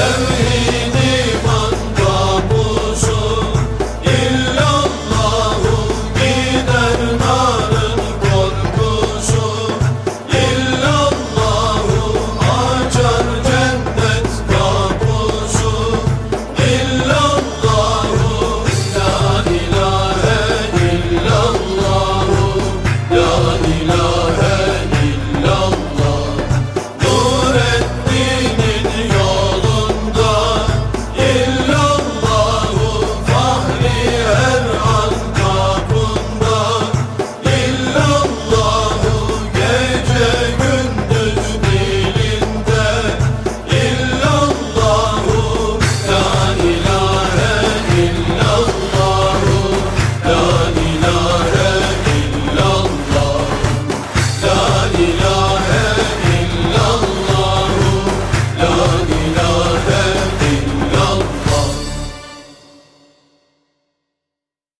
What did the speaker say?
Ömrüm